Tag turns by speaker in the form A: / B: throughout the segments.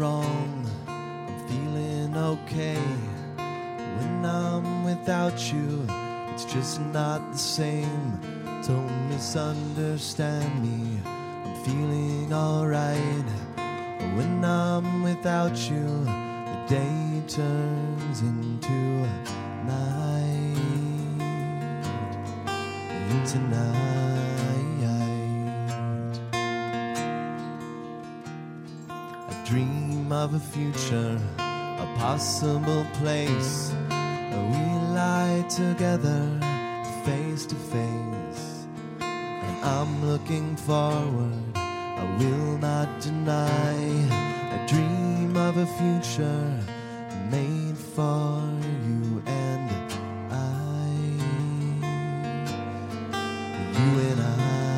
A: wrong. I'm feeling okay. When I'm without you, it's just not the same. Don't misunderstand me. I'm feeling alright. When I'm without you, the day turns into night. Into night. Dream of a future, a possible place. Where we lie together, face to face. And I'm looking forward, I will not deny. I dream of a future made for you and I. You and I.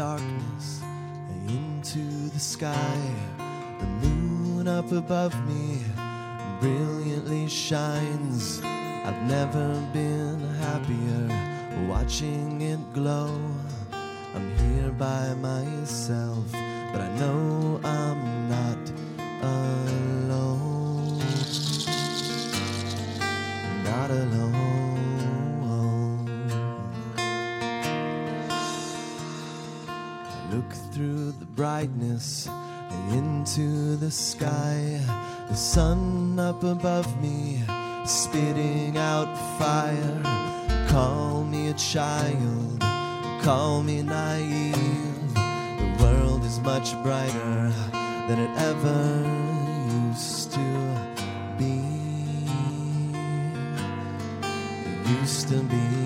A: darkness into the sky. The moon up above me brilliantly shines. I've never been happier watching it glow. I'm here by myself, but I know I'm not Look through the brightness into the sky. The sun up above me, spitting out fire. Call me a child, call me naive. The world is much brighter than it ever used to be. It used to be.